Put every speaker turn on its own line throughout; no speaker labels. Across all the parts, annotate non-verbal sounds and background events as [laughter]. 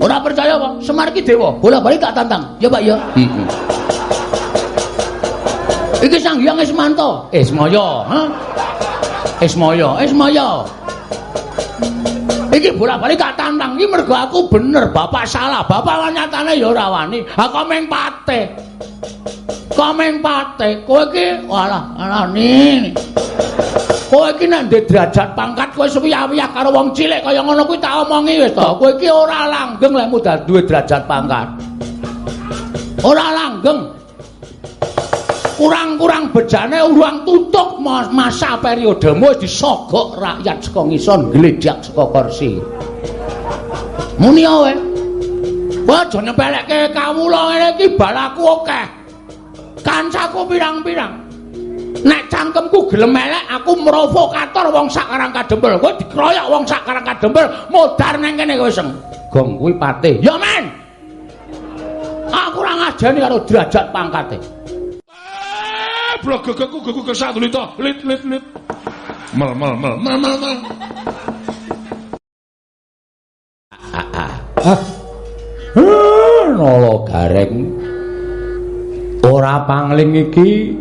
Ora percaya apa? Semar iki dewa. Bola-bali tak tantang. Ya, Pak, ya. Heeh. Iki Sang Hyang Ismanto. Ismaya, ha? Ismaya, Ismaya. Iki bola-bali tak tantang iki mergo aku bener, bapak salah. Bapak lan nyatane ya ora wani. Aku meng pate. Komeng pate, kowe iki walah, alah ni. Kowe iki nek derajat pangkat kowe suwi-wiyah karo wong cilik kaya ngono kuwi tak omongi wis to. Kowe iki ora langgeng lek mudal duwe derajat pangkat. Ora langgeng. Kurang-kurang bejane urang tutuk masa periodemu wis disogok rakyat saka ngison gledhak saka kursi. Muni wae. Kowe aja nyepelekke kawula ngene iki balaku akeh. Kancaku pirang-pirang. Nek cangkemku gelem elek aku provokator wong sakarang kadempel. Kowe dikroyok wong sakarang kadempel modar nang kene kowe seng. Gong kuwi patih. Ya men. Aku ora ngajeni karo derajat pangkate.
blok gegeku gegeku kesatu lit lit lit lit mel mel mel mel mel mel
Nolo gareng ora pangling iki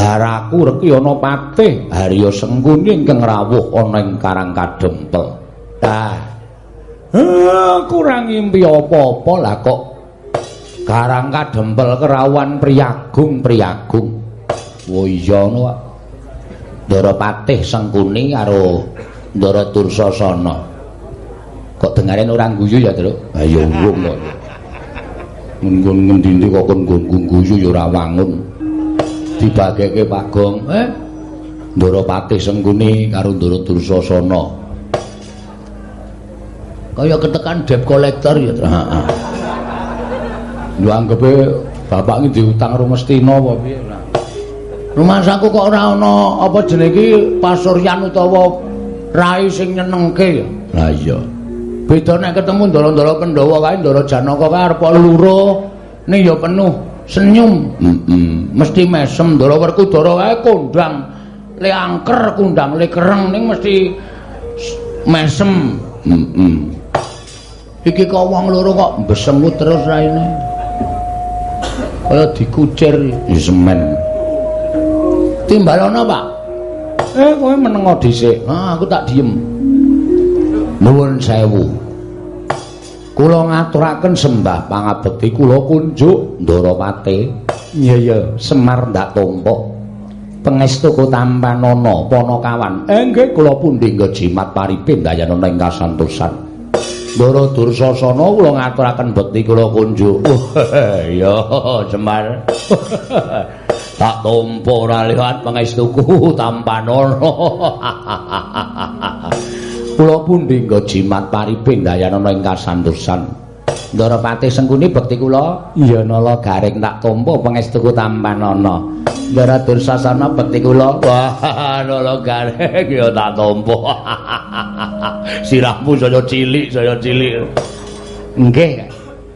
Daraku reki ana patih Harya Sengkuni ingkang rawuh ana ing Karang Kadempel. Ah. kurang ngimpi apa-apa lah kok Karang Kadempel kerawan priyagung-priyagung. Oh iya ngono Pak. Ndara Patih Sengkuni karo Ndara Tursasana. Kok dengaren ora guyu ya, Truk? Ha ya wong kok. Nggon ngendi kok kon guyu ya ora wangun. Dibageke Pak Gong, eh? Ndara Patih Sengkuni karo Ndara Tursasana. Kaya ketekan debt collector ya. Heeh. Lho anggepe bapak iki diutang Rumestina apa piye? Rumah saku kok ora ana apa jenenge iki pasuryan utawa rai sing nyenengke ya. Lah iya. Beda nek ketemu ndara-ndara Pandhawa kae ndara Janaka kae arep luro ning ya penuh senyum. Heeh. Mesti mesem ndara Werkudara kae kondang le angker kondang le kereng ning mesti mesem. Heeh. Iki kok wong loro kok besemut terus raine. Kaya dikucir semen. Timbalana, Pak. Eh, kowe menengo dhisik. Ah, aku tak diem. Nuwun sewu. Kula ngaturaken sembah pangabekti kula kunjuk Ndarawati. Iya, iya, Semar ndak tumpuk. Pangestu Kotampanana, Panakawan. Eh, nggih kula pundi nggo jimat paripin dayana ing kasantosan. Ndara Dursasana kula ngaturaken bekti kula kunjuk. [laughs] Iya, Semar. [laughs] tak tompo ora liwat pangestuku [laughs] tampanono kula pundi nggo jimat pariping dayana ing kasantosan Ndarawati Sengkuni bekti kula? Iya nala garing tak tompo pangestuku tampanono Ndara Dursasana bekti kula? Wah [laughs] nala garing ya tak tompo. [laughs] Sirahmu saya cilik saya cilik. Nggih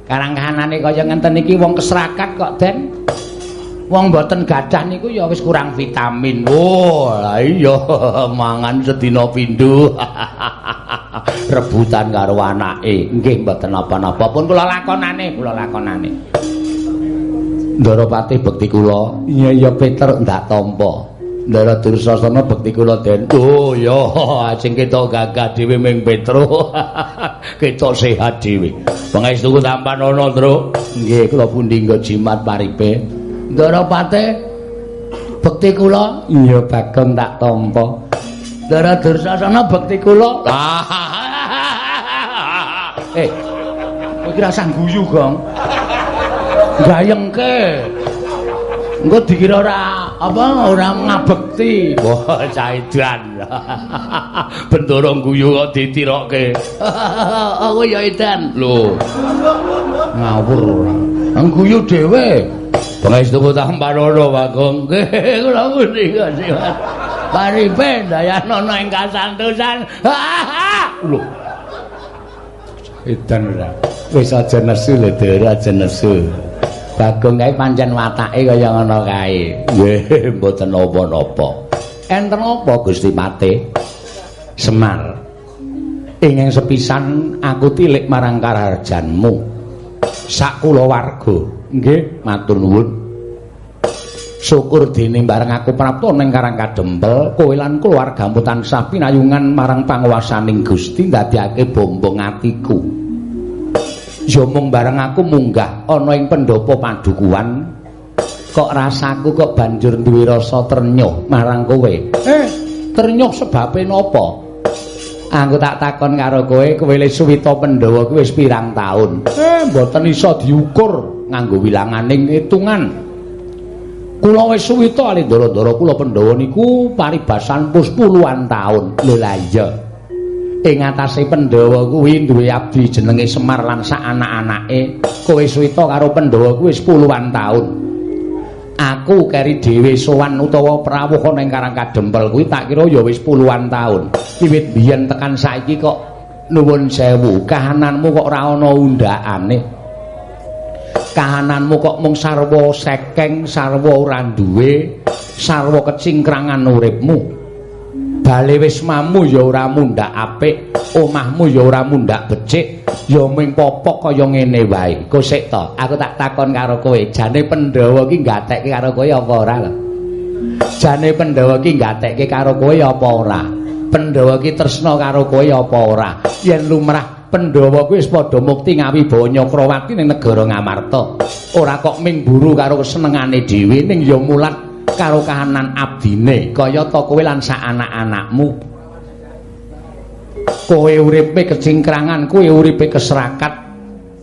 karang kanane kaya ngenten iki wong keserakat kok Den wong mboten gadah niku ya wis kurang vitamin. Oh, iya mangan sedina pindho. [laughs] Rebutan karo anake. Nggih mboten napa-napa pun kula lakonane, kula lakonane. Ndarawati bekti kula. Iya iya Peter ndak tampa. Ndara Dursasana bekti kula Den. Oh iya, [laughs] sing ketok gagah dhewe ming Petro. [laughs] ketok sehat dhewe. Pangestu tampan ana, Tru. Nggih, kula pundi nggo jimat paripe. Ndarawati bekti kula iya Bagong tak tampa. Ndara Dursasana bekti kula. [laughs] eh, kowe iki rasah guyu, Gong. Gayengke. Engko dikira ora apa ora ngabekti. Wah, caidan. [laughs] Bendoro guyu kok ditirokke. [laughs] Aku ya edan. Lho. Ngawur ora. Ngguyu dhewe. Pangestu tamparana Bagong. [laughs] Kula muni kasih. Paripe dayana ing kasantosan. Lho. Edan ora. Wis aja nesu lho, Dara, aja nesu. Bagong kae pancen watake kaya ngono kae. Nggih, [laughs] mboten napa-napa. Enten apa Gusti Pate? Semar. Inging sepisan aku tilik marang kararjanmu. Sak kula warga. Nggih, matur nuwun. Syukur dene bareng aku prapta ning Karang Kadempel, kowe lan keluargamu tansah pinayungan marang panguwasaning Gusti ndadekake bombong atiku. Ya mung bareng aku munggah ana ing pendopo padukuan, kok rasaku kok banjur duwe rasa ternyuh marang kowe. Eh, ternyuh sebabe napa? Aku tak takon karo kowe, kowe le suwita Pandhawa kuwi wis pirang taun? Eh, mboten iso diukur nganggo wilanganing hitungan. Kula wis suwita ali ndara-ndara kula Pandhawa niku paribasan pus puluhan taun. Lho la iya. Ing atase Pandhawa kuwi duwe abdi jenenge Semar lan sak anak-anake. Kowe suwita karo Pandhawa kuwi puluhan taun. Aku keri dhewe sowan utawa prawuh ning Karang Kadempel kuwi tak kira ya wis puluhan taun. Wiwit biyen tekan saiki kok nuwun sewu, kahananmu kok ora ana undakane. Kahananmu kok mung sarwa sekeng sarwa ora duwe sarwa kecingkrangan uripmu. Bale wis mamu ya ora mundhak apik omahmu ya ora mundhak becik ya mung popok kaya ngene wae. Kosek to aku tak takon karo kowe. Jane Pandhawa ki gatekke karo kowe apa ora jane Pandhawa ki gatekke karo kowe apa ora? Pandhawa ki tresna karo kowe apa ora? Yen lumrah Pandhawa kuwi wis padha mukti ngawibawa Nyakrawati ning negara Ngamarta. Ora kok ming buru karo kesenengane dhewe ning ya mulat karo kahanan abdine kaya ta kowe lan sak anak-anakmu. Kowe uripe kecingkrangan, kowe uripe keserakat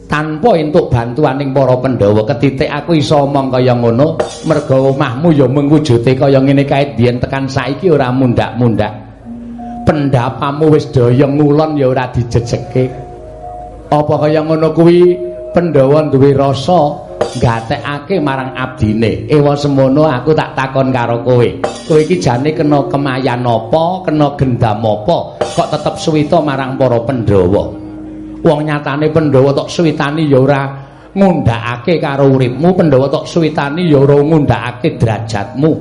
tanpa entuk bantuaning para Pandhawa. Ketitik aku iso omong kaya ngono, merga omahmu ya mung wujude kaya ngene kae biyen tekan saiki ora mundak-mundak. Pendapamu wis doyong ngulon ya ora dijejeke apa kaya ngono kuwi? Pandhawa duwe rasa gatekake marang abdine. Ewa semono aku tak takon karo kowe. Kowe iki jane kena kemayan apa kena gendam apa kok tetep suwita marang para Pandhawa wong nyatane Pandhawa tok suwitani ya ora ngundhakake karo uripmu Pandhawa tok suwitani ya ora ngundhakake derajatmu.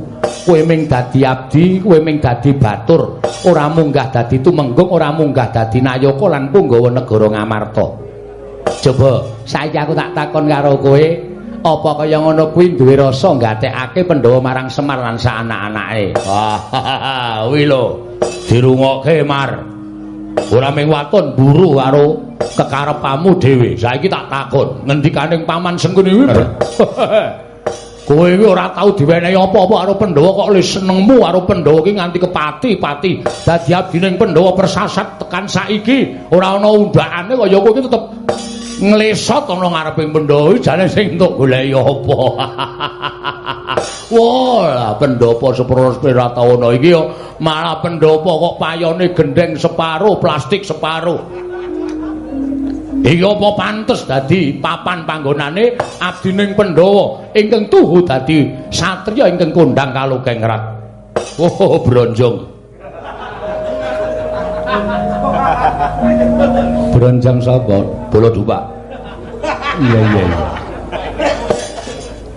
Kowe ming dadi abdi kowe ming dadi batur ora munggah dadi tumenggung ora munggah dadi nayaka lan punggawa negara Ngamarta. Coba saiki aku tak takon karo kowe apa kaya ngono kuwi duwe rasa gatekake Pandhawa marang Semar lan sak anak-anake? [laughs] Wah lho dirungokke Mar ora ming waton buru karo kekarepamu dhewe. Saiki tak takon, ngendikaning Paman Sengkuni kuwi. [laughs] Kowe iki ora tau diwenehi apa-apa karo Pandhawa kok le senengmu karo Pandhawa iki nganti kepati-pati. Dadi abdining Pandhawa persasat tekan saiki ora ana undakane kaya kowe iki tetep nglesot ana ngareping Pandhawa jane sing entuk goleki apa. [laughs] Wah, pendopo sepuro sepira taun iki malah pendopo kok payone gendeng separo, plastik separo. Iki apa pantes dadi papan panggonane abdining Pandhawa ingkang tuhu dadi satriya ingkang kondang kalukengrat. Oh, bronjong. [laughs] Bronjong sapa? Bola dupa. Iya, iya, iya.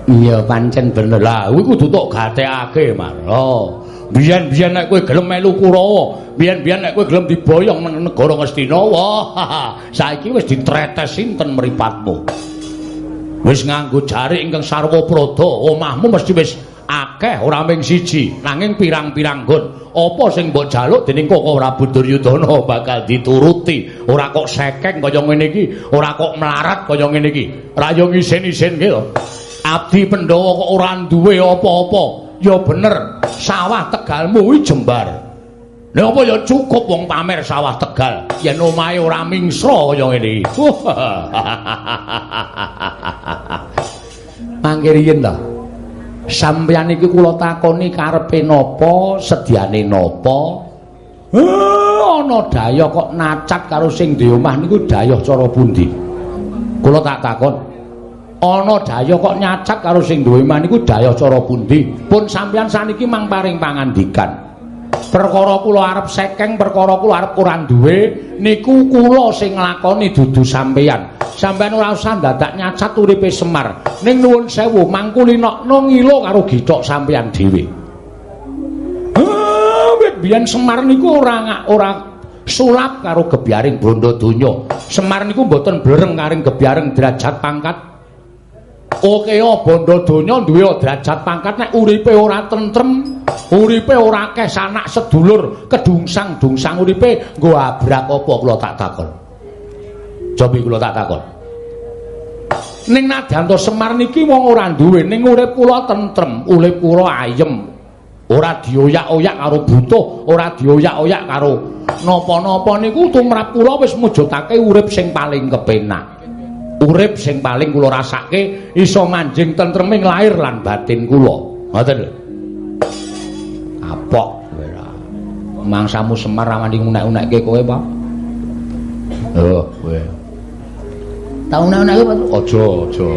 Iya, pancen bener. Lah, kuwi kudu tok gatekake, Mas. Oh. biyen-biyen nek kowe gelem melu Kurawa, biyen-biyen nek kowe gelem diboyong nang negara Ngastina, wah, saiki wis ditretes sinten mripatmu. Wis nganggo jari ingkang sarwa prada, omahmu mesti wis akeh ora mung siji, nanging pirang-pirang nggon. Apa sing mbok jaluk dening Koko Prabu Duryudana bakal dituruti. Ora kok sekeng kaya ngene iki, ora kok melarat kaya ngene iki. Ra yo ngisin-isin ki Abdi Pandhawa kok ora duwe apa-apa. ya bener sawah tegalmu kuwi jembar lha apa ya cukup wong pamer sawah tegal yen omahe ora mingsra kaya ngene [laughs] mangkir yen ta sampeyan iki kula takoni karepe napa sediane napa? Ana daya kok nacat karo sing di omah niku daya cara pundi? Kula tak takon. Ana daya kok nyacak karo sing duwe iman iku daya cara pundi? Pun sampeyan saniki mang paring pangandikan. Perkara kula arep sekeng perkara kula arep ora duwe niku kula sing nglakoni dudu sampeyan sampeyan ora usah dadak nyacat uripe Semar ning nuwun sewu mangkulinokno ngilo karo githok sampeyan dhewe biyen Semar niku ora ora sulap karo gebyaring bondo donya. Semar niku mboten blereng karing gebyaring derajat pangkat. Okeo bondo donya duwe derajat pangkat nek uripe ora tentrem, uripe ora akeh sanak sedulur, kedungsang-dungsang uripe nggo abrak apa kula tak takon. Cobi kula tak takon. Ning nadyanto Semar niki wong ora duwe ning urip kula tentrem, urip kula ayem. Ora dioyak-oyak karo butuh, ora dioyak-oyak karo napa-napa niku tumrap kula wis mujudake urip sing paling kepenak. Urip sing paling kula rasake iso manjing tentreming lahir lan batin kula. Ngoten lho. Ra. Mangsamu Semar rawani unek-unekke kowe, Pak. Oh, kowe. Tau unek-unekke, Pak? Aja, aja.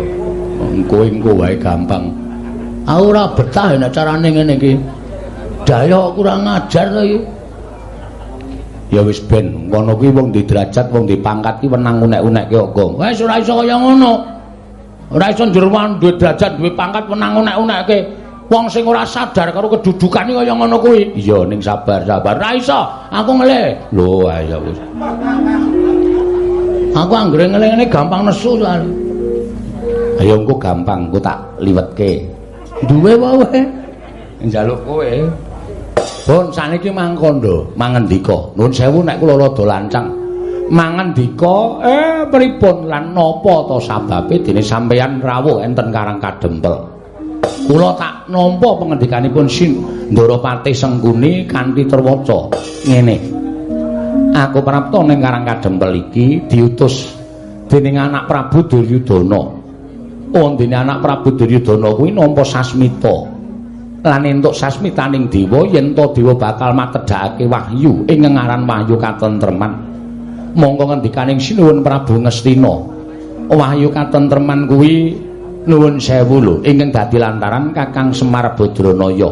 Engko engko wae gampang. Aku ora betah nek carane ngene iki. Daya kurang ngajar to iki. Ya wis ben, ngono kuwi wong di derajat, wong di pangkat ki wenang unek-unekke kok. Wis ora iso kaya ngono. Ora iso jeroan duwe derajat, duwe pangkat wenang unek-unekke. Wong sing ora sadar karo kedudukane kaya ngono kuwi. Iya ning sabar, sabar. Ora iso. Aku ngele. Lho, ayo wis. Aku anggere ngene gampang nesu soal. Ayo engko gampang, engko tak liwetke. Duwe wae. Njaluk kowe. Pun saniki mangkondo, mangendika. Nuwun sewu nek kula rada lancang. Mangendika eh pripun lan napa to sababe dene sampeyan rawuh enten Karang Kadempel. Kula tak nampa pengendikanipun Sin Ndaropati Sengkuni kanthi terwaca ngene. Aku prapta ning Karang Kadempel iki diutus dening anak Prabu Duryudana. Oh, dene anak Prabu Duryudana kuwi nampa sasmita. lan entuk sasmitaning dewa yen to dewa bakal matedhake wahyu ing ngaran wahyu katentreman monggo ngendikaning sinuwun Prabu Ngastina wahyu katentreman kuwi nuwun sewu lho ingkang dadi lantaran Kakang Semar Badranaya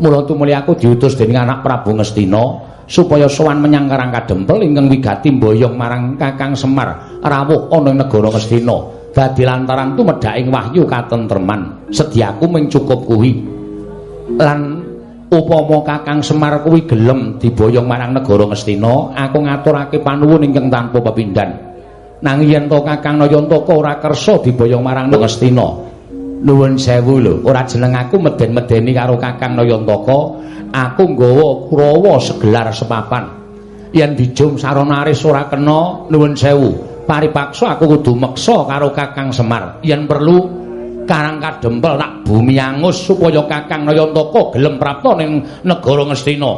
mula tumuli aku diutus dening anak Prabu Ngastina supaya sowan menyang Karang Kadempel ingkang wigati mboyong marang Kakang Semar rawuh ana ing negara Ngastina dadi lantaran tumedhaking wahyu katentreman sediaku mung cukup kuwi lan upama Kakang Semar kuwi gelem diboyong marang negara Ngastina, aku ngaturake panuwun ingkang tanpa pepindhan. Nanging yen to Kakang Nayantaka ora kersa diboyong marang Ngastina, nuwun sewu lho, ora jeneng aku meden-medeni karo Kakang Nayantaka, aku nggawa Kurawa segelar sepapan. Yen dijum saronaris ora kena, nuwun sewu. Paripaksa aku kudu meksa karo Kakang Semar. Yen perlu Karang Kadempel tak bumi angus supaya Kakang Nayantaka gelem prapta ning negara Ngastina.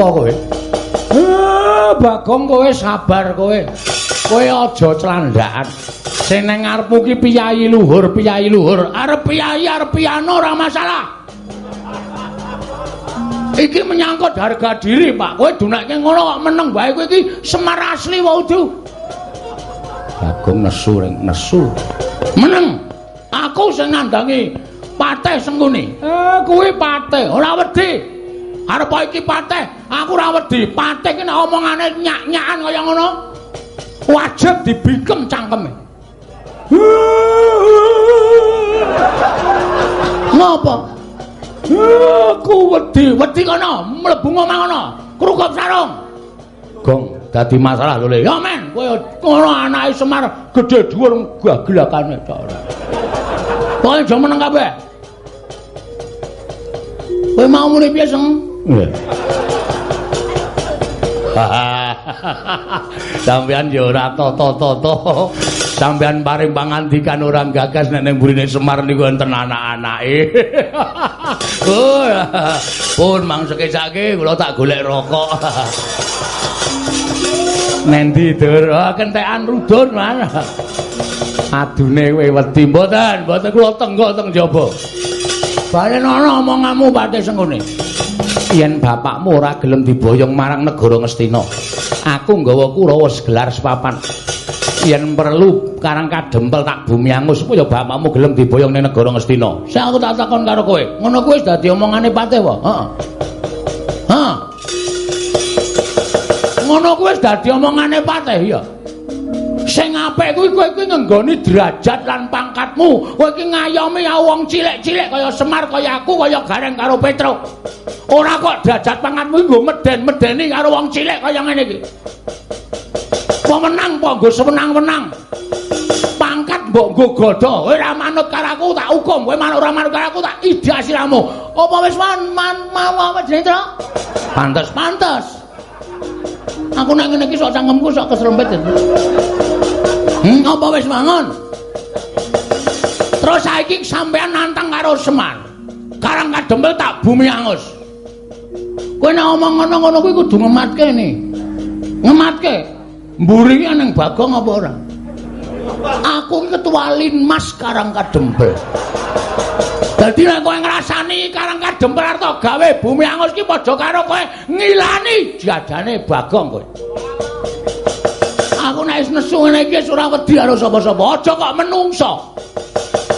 Ngopo kowe? Eh, Bagong kowe sabar kowe. kowe aja clandhakan sing nang ngarepmu ki piyayi luhur piyayi luhur. Arep piyayi arep piano ora masalah. Iki menyangkut harga diri pak. Kowe dunake ngono kok meneng bae kowe iki semar asli wae Bagong nesu ring nesu. Meneng. Aku sing nandangi pateh sengkuni. Eh kuwi pateh ora wedi arep iki pateh aku ora wedi pateh ki nek omongane nyak-nyakan kaya ngono wajib dibikem cangkeme. Napa? Aku wedi, wedi kono, mlebu omah kono, krukup sarung. Gong, dadi masalah lho. Ya men, kowe ngono anake Semar gedhe dhuwur gagelakane ta ora. Kowe aja meneng kabeh. Kowe mau muni piye, Seng? Nggih. [laughs] Sampeyan ya ora toto-toto. Sampeyan paring pangandikan orang gagas nek ning burine Semar niku enten anak-anake. [laughs] oh, pun mangsake sake kula tak golek rokok. [laughs] Nendi dur, oh, kentekan rudun mana. Adune kowe wedi mboten, mboten kula tenggo teng jaba. Balen ana omonganmu pate sengkone. Yen bapakmu ora gelem diboyong marang negara Ngastina aku nggawa Kurawa segelar sepapan yen perlu karang kadempel tak bumi angus supaya bapakmu gelem diboyong ning negara Ngastina. Sing aku tak takon karo kowe, ngono kuwi wis dadi omongane patih wae. Heeh. Ha. Ngono kuwi wis dadi omongane patih ya. Apik kuwi kowe kuwi ngenggoni derajat lan pangkatmu. Kowe iki ngayomi wong cilik-cilik kaya Semar kaya aku kaya Gareng karo Petro. Ora kok derajat pangkatmu nggo meden-medeni karo wong cilik kaya ngene iki. apa menang apa nggo sewenang-wenang? Pangkat mbok nggo godho. Kowe ora manut karo aku tak hukum. Kowe manut ora manut karo aku tak idas siramu apa wis man mau apa jenenge pantes pantes. Aku nek ngene iki sok cangkemku sok keserempet hmm? Apa wis mangon terus saiki sampean nantang karo Semar. Karang kadempel tak bumi angus. Kowe nek omong ngono ngono kuwi kudu ngematke ni ngematke? Mburi nang bagong apa ora? Aku ketua linmas karang kadempel dadi nek kowe ngrasani karang kadempel arep gawe bumi angus ki padha karo kowe ngilani jadane bagong kowe wis nesu ngene iki ora wedi karo sapa-sapa aja kok menungso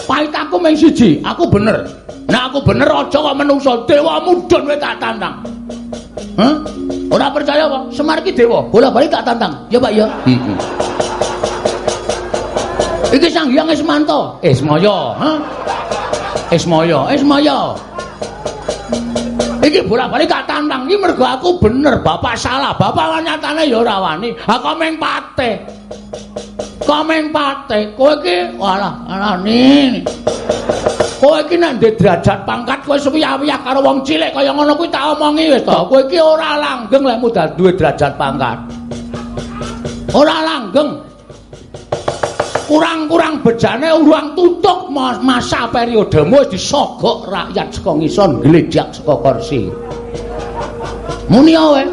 pahit aku mung siji aku bener nek aku bener aja kok menungso dewa mudhun kowe tak tantang Hah? Ora percaya apa? Semar iki dewa. Bola-bali tak tantang. Ya, Pak, ya. Heeh. Iki Sang Hyang Ismanto. Ismaya, ha? Ismaya, Ismaya. Iki bola-bali tak tantang. Iki mergo aku bener, Bapak salah. Bapak nyatane ya ora wani. Aku meng pate. Komeng pate. Kowe iki walah, alah ni. Kowe iki nek ndek derajat pangkat kowe suwi-wiyah karo wong cilik kaya ngono kuwi tak omongi wis to. Kowe iki ora langgeng lek mudal duwe derajat pangkat. Ora langgeng. Kurang-kurang bejane urang tutuk masa periodemu wis disogok rakyat saka ngison gledjak saka kursi. Muni wae.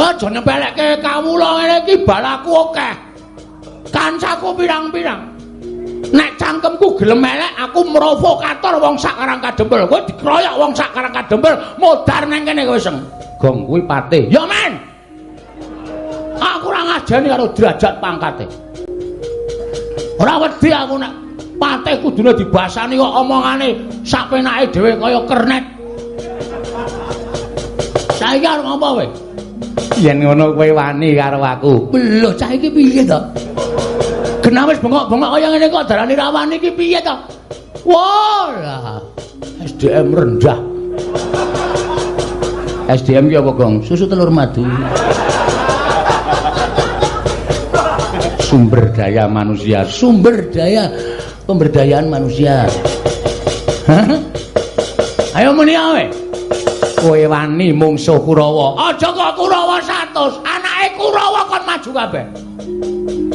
Aja nyepelekke kawula ngene iki balaku akeh. Kancaku pirang-pirang. nek cangkemku gelem elek aku provokator wong sak karang kadempel kowe dikroyok wong sak karang kadempel modar nang kene kowe seng gong kuwi pate ya men aku ora ngajeni karo derajat pangkate ora wedi aku nek pate kudune dibasani kok omongane sak penake dhewe kaya kernet saiki arep ngopo kowe yen ngono kowe wani karo aku lho cah iki piye to genah wis bengok-bengok kaya ngene kok darani rawani iki piye to? Wah. SDM rendah. SDM ki apa, Gong? Susu telur madu. Sumber daya manusia, sumber daya pemberdayaan manusia. Ayo muni awe. Kowe wani mungsuh Kurawa. Aja kok Kurawa 100, anake Kurawa kon maju kabeh.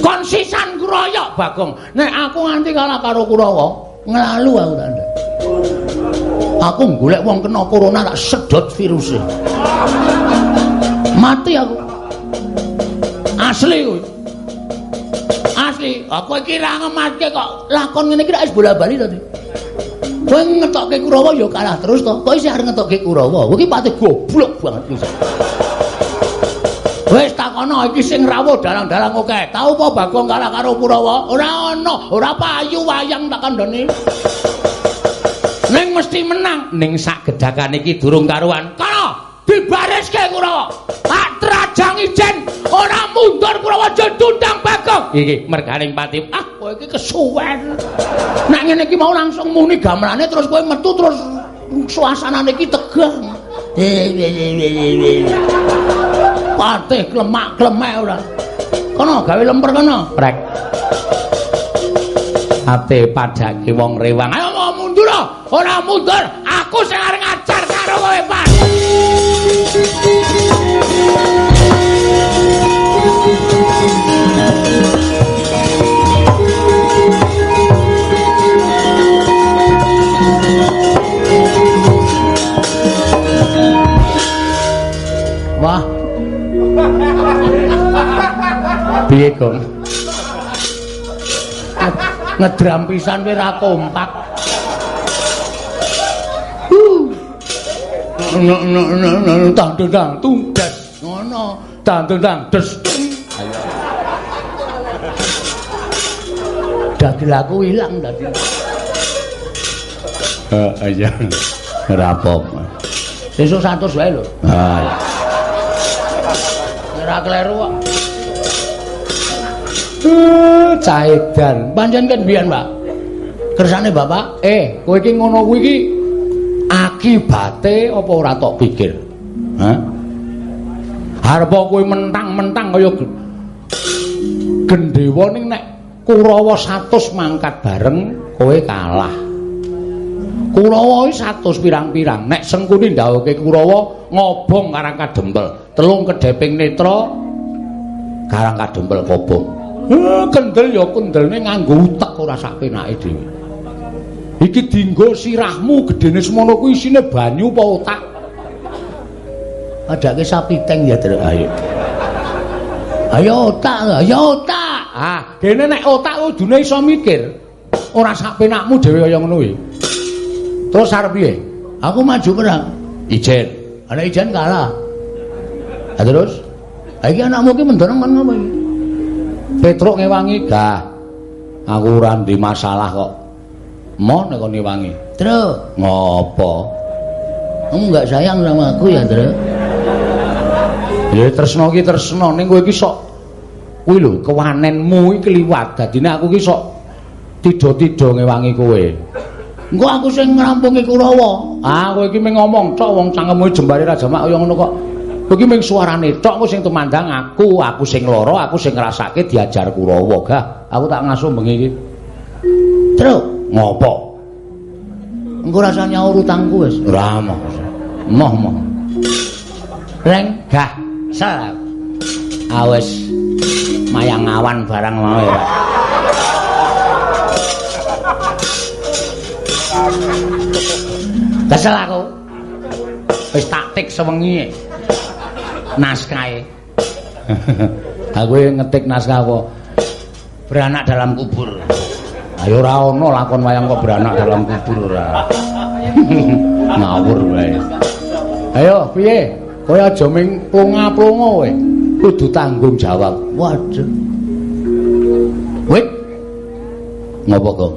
kon sisan kroyok Bagong. Nek aku nganti kalah karo Kurawa, nglalu aku tak Aku golek wong kena corona tak sedot virusnya. Mati aku. Asli kuwi. Asli, aku iki ra ngematke kok lakon ngene iki ra wis bola-bali to. Kowe ngetokke Kurawa ya kalah terus to. Kok isih arep ngetokke Kurawa? Kowe iki pati goblok banget iki. Wis takono iki sing rawuh dalang-dalang oke. Tau apa Bagong kalah karo Kurawa? Ora ana, ora payu wayang tak kandhani. Ning mesti menang. Ning sak gedhakan iki durung karuan. Kana dibariske Kurawa. Tak trajang ijen mundur Kurawa jendundang Bagong. Iki merganing pati. Ah, kowe iki kesuwen. Nek ngene iki mau langsung muni gamelane terus kowe metu terus suasanane iki tegang. Patih klemak-klemek ora. Kono gawe lemper kono. Prek. Ate padake wong rewang. Ayo mau mundur ora mundur. Aku sing arep ngajar karo kowe, Pak. Wah. Piye, Gong? Ngedram pisan kowe ra kompak. No no no no tang tang tung des. Ngono. Tang tang des. Dagelku ilang dadi. Heeh, iya. Ora apa-apa. Sesuk 100 wae lho. Ha. Ora kleru kok. Uh, Caedan. Pancen kan biyen, Pak. Kersane Bapak, eh, kowe iki ngono kuwi iki akibate apa ora tok pikir? Hah? Harep kowe mentang-mentang kaya gendhewa ning nek Kurawa 100 mangkat bareng kowe kalah. Kurawa iki 100 pirang-pirang. Nek Sengkuni ndawuhke Kurawa ngobong karang kadempel, telung kedeping netra karang kadempel kobong. Heh, kendel ya kendelne nganggo utek ora sak penake dhewe. Iki dinggo sirahmu gedene semono kuwi isine banyu apa otak? Adake sapi teng ya, Tru. Ayo. Ayo otak, ayo otak. Ah, dene nek otak kudune iso mikir. Ora sak penakmu dhewe kaya ngono kuwi. Terus arep piye? Aku maju perang. Ijen. Ana ijen kalah. Ha terus? Ha iki anakmu ki mendorong kan ngapa iki? Petruk ngewangi, gah. Aku ora ndek masalah kok. Mo nek kon ngewangi. Terus ngopo? Kamu enggak sayang sama aku ya, Tru? Ya tresno ki tresno ning kowe iki sok kuwi lho kewanenmu iki kliwat dadine aku ki sok tida-tida ngewangi kowe engko aku sing ngrampungi Kurawa. Ah kowe iki mung ngomong tok wong cangkemmu jembare raja mak kaya ngono kok. Kowe iki mung suarane tok kowe sing tumandang aku aku sing lara aku sing ngrasake diajar Kurawa gah. Aku tak ngasuh bengi iki. Truk ngopo? Engko rasane nyaur utangku wis ora moh moh moh Reng. Gah sel awes mayang awan barang mau ya. Kesel aku. Wis taktik sewengi. Naskahe. [laughs] aku ngetik naskah apa? Beranak dalam kubur. Ayo ora ana lakon wayang kok beranak dalam kubur ora. [laughs] Ngawur wae. Ayo piye? Kowe aja ming plonga-plonga kowe. kudu tanggung jawab. Waduh. Wit. Ngopo kok?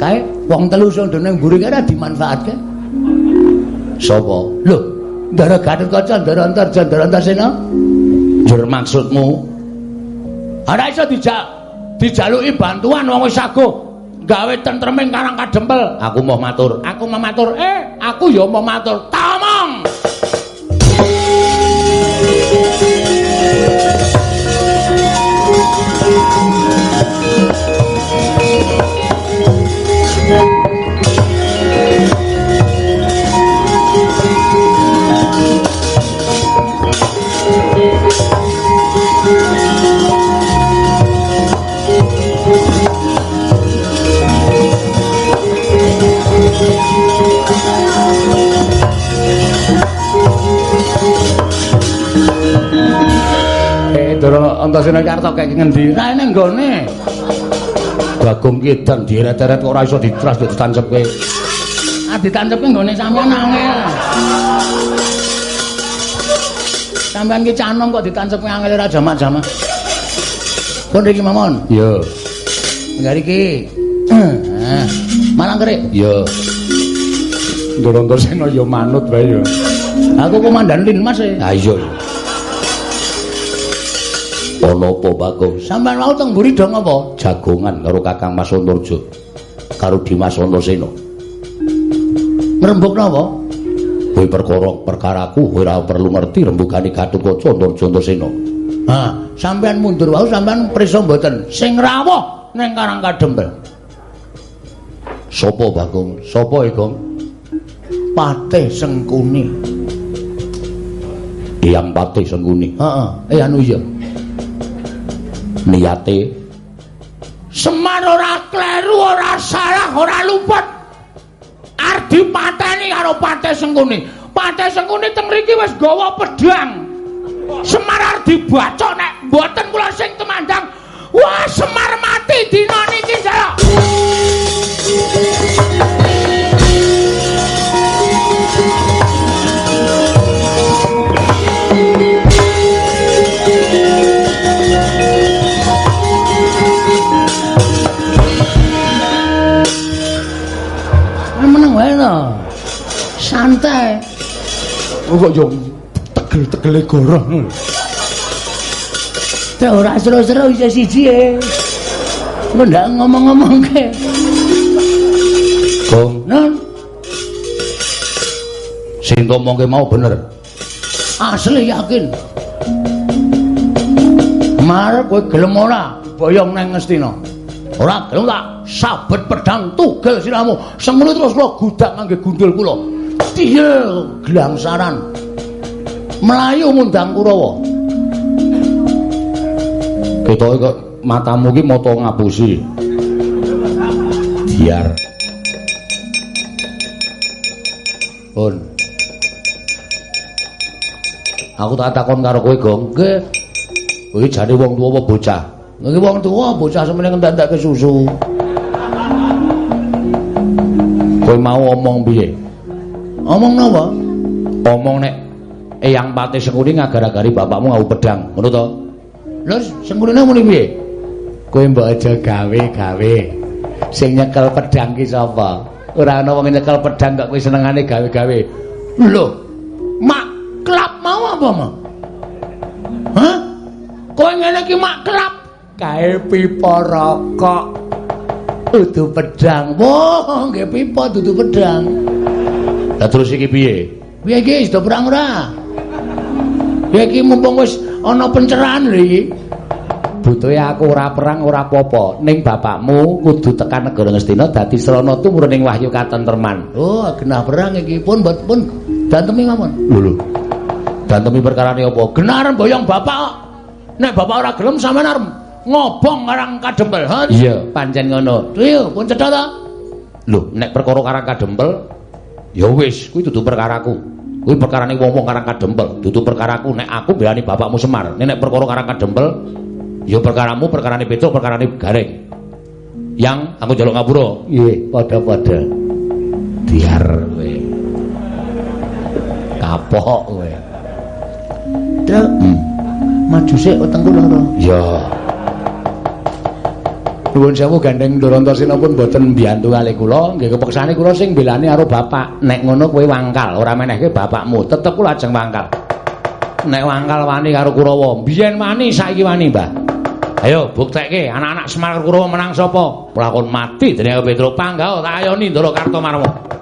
Kae wong telu sing dene mburi kare dimanfaatke. Sapa? Lho, Ndara Gatut Kaca, Ndara Antar, Ndara Antasena. Jur maksudmu? Ora iso dijak dijaluki bantuan wong wis saguh gawe tentreming karang kadempel. Aku mau matur. Aku mau matur. Eh, aku ya mau matur. Tamong. Antasena Karta kek ngendi? Kae ning nggone. Bagong Kidan dieret-eret kok ora iso ditras ditancepke. Ah ditancepke nggone sampean angel. Sampean ki canom kok ditancepke angel ora jamak-jamak. Kon iki mamon? Iya. Nggari iki. Ah, malang kerik? Iya. Ndara Antasena ya manut wae ya. Aku komandan Linmas e. Ha iya. Ana apa, Bagong? Sampeyan mau teng mburi dong apa? Jagongan karo Kakang Mas Antarja. Karo Dimas Antasena. Ngrembug napa? Kowe perkara perkaraku ora perlu ngerti rembugane Gatotkaca Antarja Antasena. Ha, sampeyan mundur wae sampeyan prisa mboten. Sing rawuh ning Karang Kadempel. Sopo Bagong? Sopo e, Gong? Patih Sengkuni. Yang Patih Sengkuni. Heeh, eh anu iya. Niate Semar ora kleru ora salah ora luput Ardi pateni karo Patih Sengkuni. Patih Sengkuni teng mriki wis gawa pedhang. Semar ardi bacok nek mboten kula sing temandang. Wah Semar mati dina niki saya
santai.
Kok yo tegel-tegele goroh.
Teh ora seru-seru isa siji e. Ndak ngomong-ngomongke.
Gong,
Non,
sing ngomongke mau bener.
asli yakin. Mar kowe gelem ora boyong nang Ngastina? Ora gelem tak sabet pedang tugel siramu. Semono terus kula gudak ngangge gundul kula. Tiye glangsaran. Melayu mundang Kurawa.
Ketoke kok matamu ki mata ngapusi. Biar. Pun. Aku tak takon karo kowe, Gong. Nggih. Kowe jane wong tuwa apa bocah?
Nggih wong tuwa bocah semene ngendak-endak susu.
Kowe mau omong piye?
Omong napa?
Omong nek Eyang Pati Sengkuni ngagar-agari bapakmu ngau pedang, ngono to?
Lho sengkurine muni piye?
Kowe mbok aja gawe-gawe. Sing nyekel pedang ki sapa? Ora ana wong nyekel pedang kok kowe senengane gawe-gawe.
Lho, mak klap mau apa, Mak? Hah? Kowe ngene iki mak klap
Kae pipa rokok.
dudu pedang. Wah, nggih pipa dudu pedang.
Lah terus iki piye?
Piye iki sudah perang ora? Piye iki mumpung wis ana pencerahan lho iki.
Butuhe aku ora perang ora apa-apa, ning bapakmu kudu tekan negara Ngastina dadi srana tumurun ing wahyu katentreman.
Oh, genah perang iki pun mbot pun dantemi mawon.
Lho. Dantemi perkarane apa?
Genar boyong bapak. kok. Nek bapak ora gelem sampean arep ngobong karang kadempel. Ha?
Iya, pancen ngono.
Iya, pun cedhak ta?
Lho, nek perkara karang kadempel ya wis, kuwi dudu perkaraku. Kuwi perkarane wong-wong karang kadempel, dudu perkaraku nek aku belani bapakmu Semar. Nek nek perkara karang kadempel ya perkaramu, perkarane Petruk, perkarane Gareng. Yang aku njaluk ngapura. Nggih, padha-padha. Biar kowe. Kapok kowe.
Truk. Maju sik wetengku loro.
Ya. Nuwun sewu gandeng Durantasena pun boten mbiyantu kali kula, nggih kepeksane kula sing belani karo bapak. Nek ngono kowe wangkal, ora menehke bapakmu, tetep kula ajeng wangkal. Nek wangkal wani karo Kurawa, biyen wani saiki wani, Mbah. Ayo buktekke anak-anak Semar Kurawa menang sapa? Pelakon mati dening Petruk Panggao tak ayoni Ndara Kartomarma.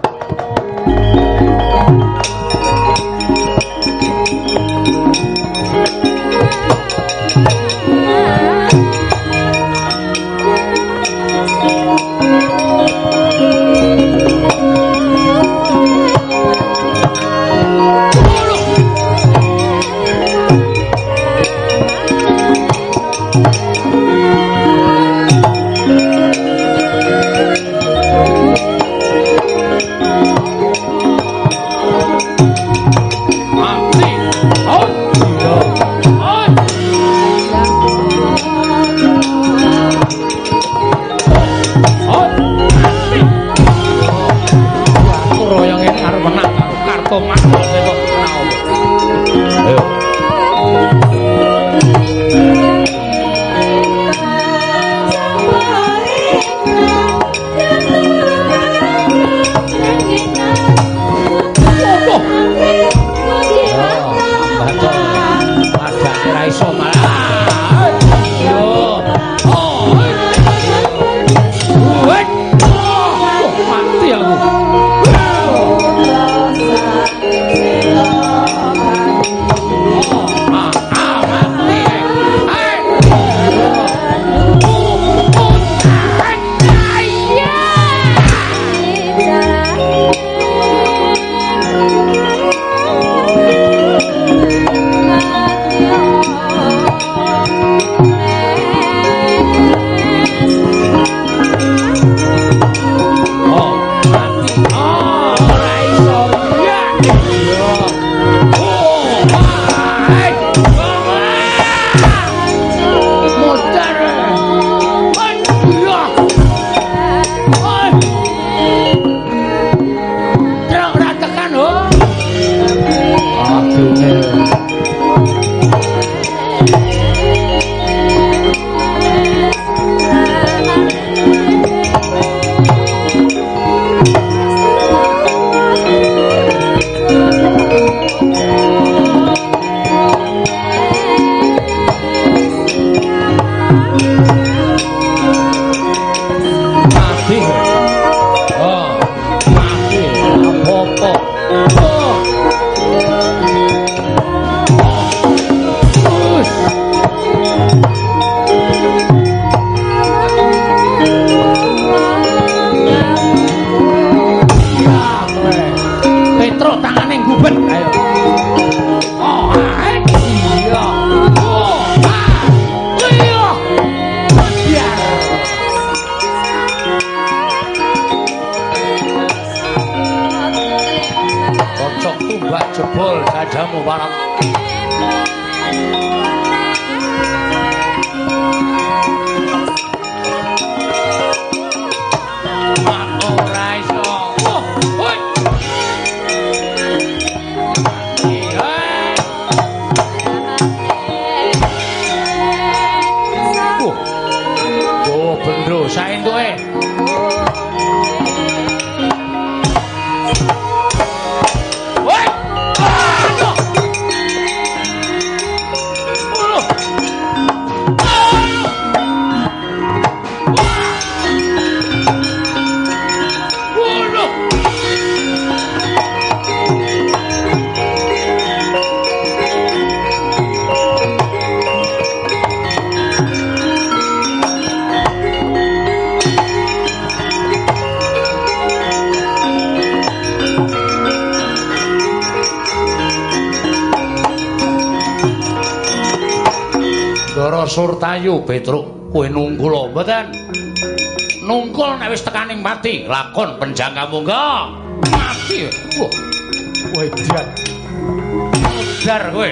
Surtayu Petruk kowe nungkul mboten nungkul nek wis tekaning mati. Lakon penjangka monggo mati. Wah kowe dian mudar kowe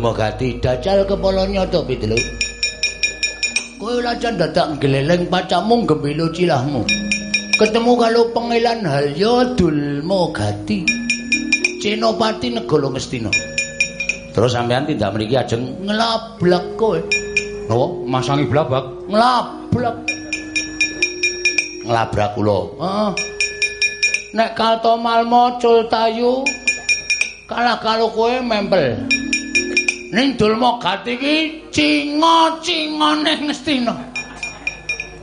Durmagati dacal kepala nyata pitelu. Kowe lajan dadak gleleng pacamu gembilo cilahmu. Ketemu karo pengelan Halya Dulmagati. Cenopati Negara Ngastina. Terus sampean tindak mriki ajeng nglablak kowe. Napa? Masangi blabak? Nglablak. Nglabrak kula. Heeh. Nek kalto malmo cultayu kalah karo kowe mempel. Ning Dulma Gati iki cinga-cingane Ngastina.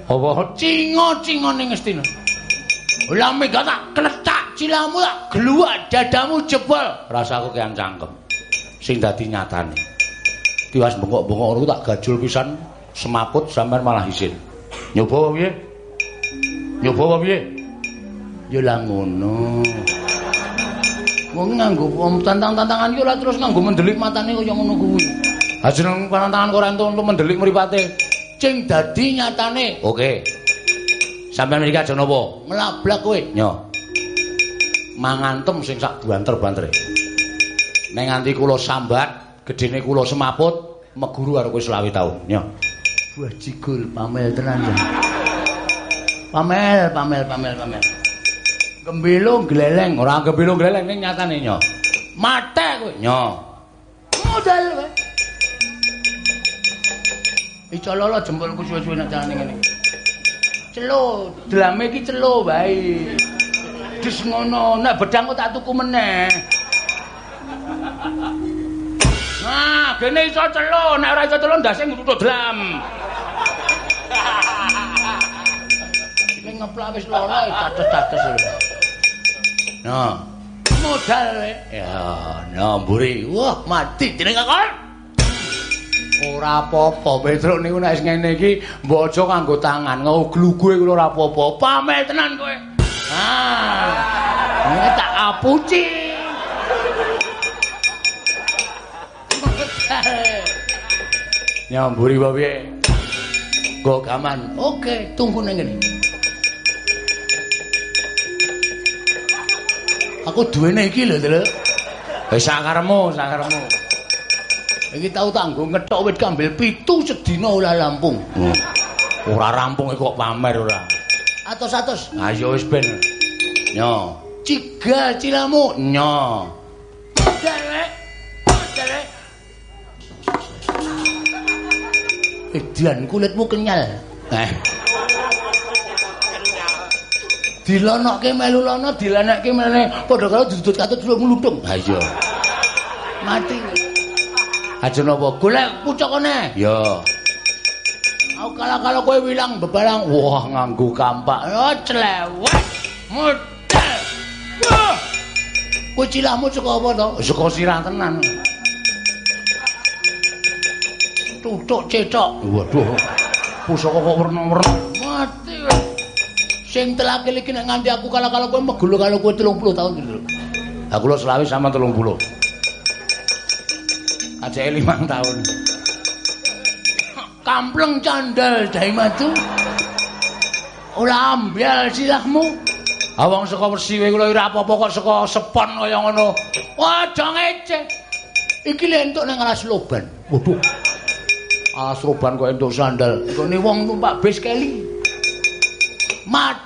Apa cinga-cingane Ngastina? Lah mega tak kletak cilamu tak gluwak dadamu jebol. Rasaku kean cangkem. Sing dadi nyatane. Tiwas bengok-bengok ngono tak gajul pisan semaput sampean malah isin. Nyoba piye? Nyoba piye? Ya lah ngono. Wong nganggo tantang-tantangan iki ora terus nganggo mendelik matane kaya ngono kuwi. Ha jeneng pantangan kok ora entuk mendelik mripate. Cing dadi nyatane. Oke. Sampeyan mriki aja napa? Nglablak kowe. Nyo. Mangantem sing sak banter-bantere. Nek nganti kula sambat, gedene kula semaput, meguru karo kowe selawi taun. Nyo. Buah jigul pamel tenan. Pamel, pamel, pamel, pamel. Gembilo gleleng, ora gembilo gleleng ning nyatane nyo. Mate kowe nyo. Modal kowe. Ica lolo jempolku suwe-suwe nek jalane ngene. Celo, drame iki celo bae. Dis ngono, nek bedang kok tak tuku meneh. Nah, gene iso celo, nek ora iso celo ndase ngutuk dlam. Iki ngeplak wis lolo cates-cates lho. Nah, modal we. Ya, nyamburi. Wah, mati jeneng kakon. Ora apa-apa, Petruk niku nek ngene iki mbok aja kanggo tangan, nggo glugue ora apa-apa. Pamel tenan kowe. Ah. Ini tak apuci. Nyamburi wae piye? Go gaman. Oke, tunggu nang ngene. Aku duwene iki lho, Tru. Wis sakaremu, sakaremu. Iki tau tanggo ngethok wit kambil pitu sedina ora lampung. Hmm. Ora rampung kok pamer ora. Atos-atos. Ayo wis ben. Nyo. Cigal cilamu. Nyo. Derek. Derek. Edian kulitmu kenyal. Eh. Dilonokke melu lono dilenekke meneh padha karo dudut katut suruh ngluthung ha iya. Mati. Aja napa? Golek pucukane ya aku kala-kala kowe wilang bebarang wah nganggo kampak. Oh clewek model wah. Kowe cilahmu saka apa to saka sirah tenan. Tutuk cetok waduh. Pusaka kok werna-werna sing telake iki nek nganti aku kala-kala kowe megulu karo kowe 30 tahun gitu lho. Aku lho selawi sama 30. Aja 5 tahun. Kampleng candal dai matu. Ora ambil silahmu. Awang saka wesi kowe kula ora apa-apa kok saka sepon kaya ngono. Aja ngece. Iki lek entuk nang alas loban. Waduh. Alas loban kok entuk sandal. Kene wong numpak bis keli. Mat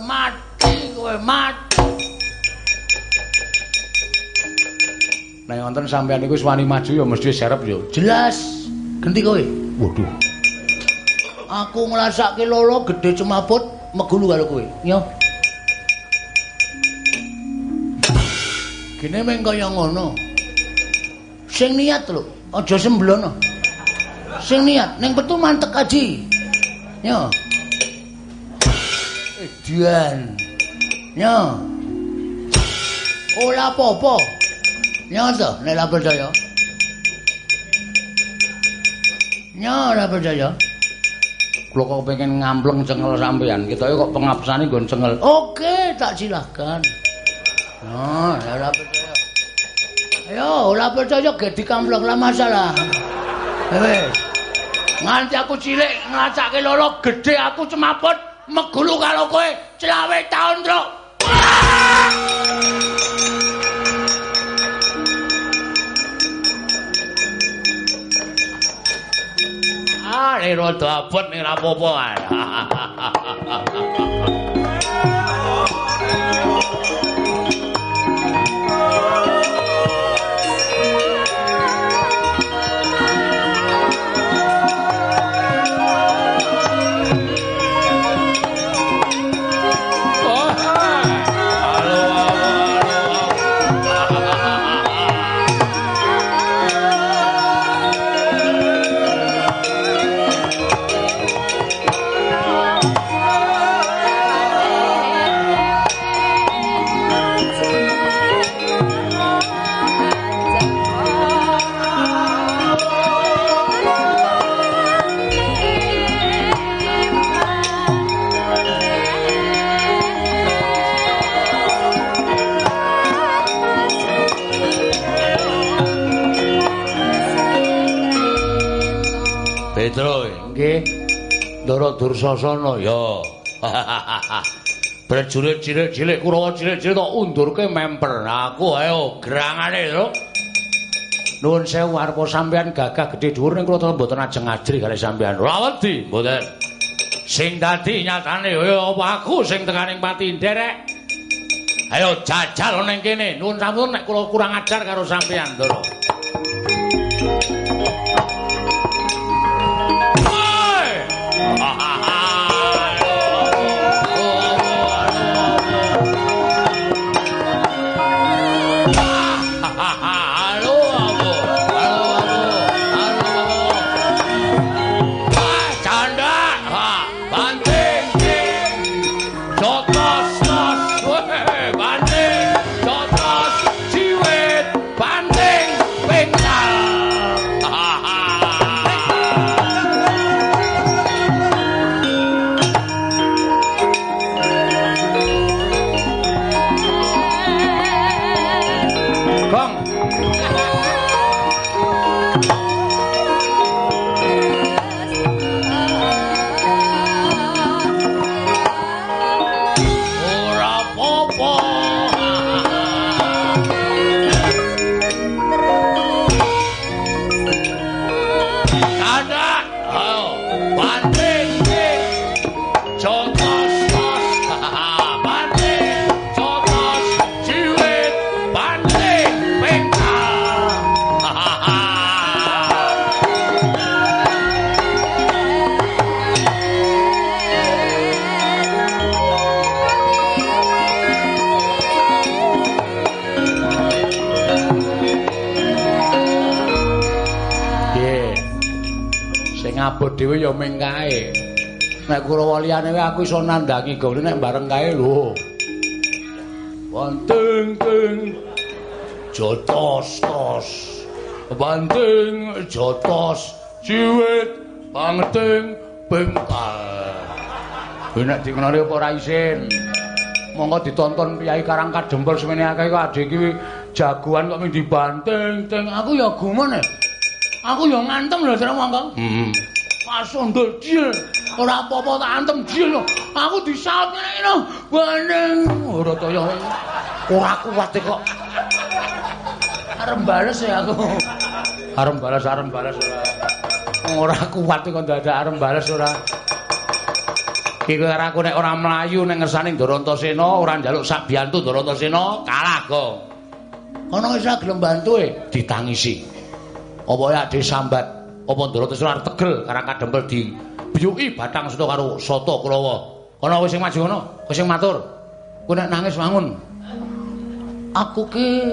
mati kowe mati
Nek wonten sampeyan iku wani maju ya mesti serep ya.
Jelas. Genti kowe.
Waduh.
Aku ngrasake lolo gedhe cemaput megulu karo kowe. Yo. Kene meng kaya ngono. Sing niat lho, aja semblono. Sing niat ning petu mantek aji. Yo. Edian. Yo. Ola apa-apa. Nyata, nek ora percaya. Nya ora percaya.
Kula kok pengen ngampleng cengel sampean. Ketoke kok pengapsane nggon cengel.
Oke, tak silahkan. Nah, ora percaya. Ayo, ora percaya ge dikampleng lah masalah. Wes. Nganti aku cilik nglacake lolo gedhe aku cemaput megulu karo kowe celawe taun, Truk. Ah, nek rada abot nek ora apa-apa [laughs] Ndara Dursasana ya. [laughs] Prajurit cilik-cilik Kurawa cilik-cilik tak undurke memper. Aku ayo gerangane lho. Nuwun sewu arepa sampean gagah gedhe dhuwur ning kula tetep mboten ajeng ajri kali sampean. Ora wedi, mboten. Sing dadi nyatane ya aku sing tekaning pati nderek. Ayo jajal ning kene. Nuwun sampun nek kula kurang ajar karo sampean, Ndara. Ngabot dhewe ya ming kae. Nek Kurawa liyane aku iso nandangi gone nek bareng kae lho. Wonten teng jotos tos. Banting jotos ciwit pangeting bengkal. Nek dikenali apa ora isin. Monggo ditonton piyai Karang Kadempel semene akeh kok adhe iki jagoan kok ming dibanting teng aku ya gumun Aku ya ngantem lho, Sira monggo.
Heeh.
Pasondol jil. Ora apa-apa tak antem jil lho. Aku disaut ngene lho. Bandeng. Ora kaya ora kuat kok. Arep bales ya aku.
Arep bales, arep bales ora.
Ora kuat kok dadak arep bales ora.
Iki karo aku nek ora mlayu ning ngersane Ndarantasena, ora njaluk sak biyantu Ndarantasena, kalah.
Kono wis ora gelem bantu e ditangisi. Apa ya disambat? Apa ndoro teslar tegel karang kadempel di biyuki batang soto karo soto Kurawa. Kono wis sing maju ngono, wis sing matur. Ku nek nangis wangun. Aku ki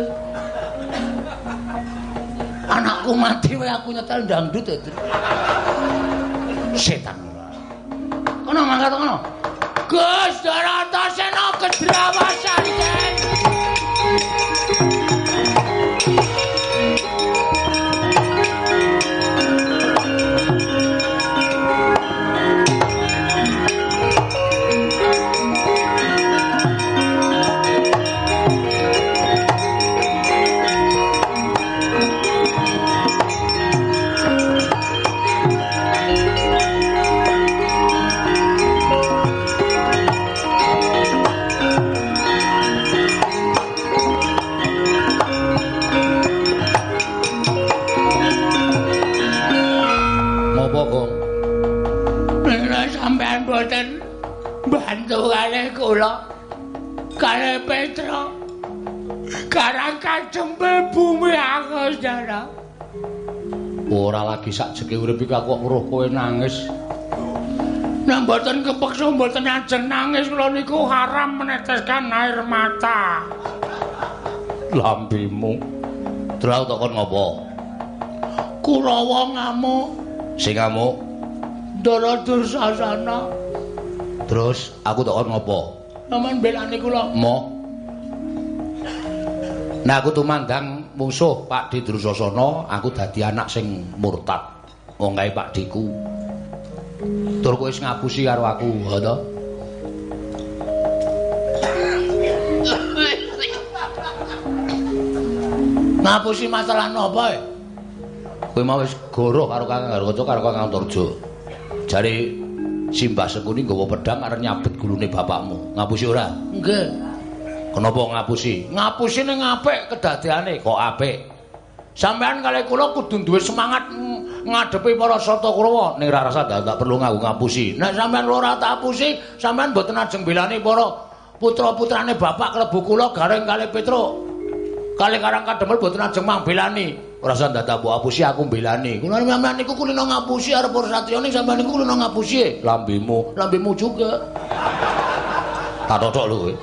anakku mati wae aku nyetel dangdut ya. Setan. Kono mangkat kono. Gus Darantasena Kedrawasan kula kare Petro karang kacempel bumi aku jara
ora lagi sak jeke urip iki aku weruh kowe nangis
Nek mboten kepeksa mboten ajeng nangis kula niku haram meneteskan air mata.
Lambimu. Terus tak kon ngopo?
Kurawa ngamuk.
Sing ngamuk?
Dara Dursasana.
Terus aku tak kon ngopo?
Sampeyan belani kula.
Mo. Nah aku tumandang musuh Pak Di Dursasana, aku dadi anak sing murtad. Wong kae Pak Diku. Tur kowe wis ngapusi karo aku, ha to?
Ngapusi masalah napa e?
Kowe mau wis goroh karo Kang Garwaca karo Kang Turjo. Jare Simbah Sekuni nggawa pedang arep nyabet gulune bapakmu. Ngapusi ora?
Nggih.
Kenapa ngapusi?
Ngapusi ning apik kedadeane.
Kok apik?
Sampeyan kali kula kudu duwe semangat ngadepi para sata Kurawa.
Ning ra rasa tak perlu ngaku ngapusi.
Nek sampeyan ora tak apusi, sampeyan mboten ajeng belani para putra-putrane bapak klebu kula Gareng kali Petro. Kali Karang Kademel mboten ajeng mambelani.
Ora usah dadak mbok apusi aku mbelani.
Kula sampeyan niku kulino ngapusi arep satya ning sampeyan niku kulino ngapusi.
Lambimu,
lambimu juga.
Tak totok lho kowe.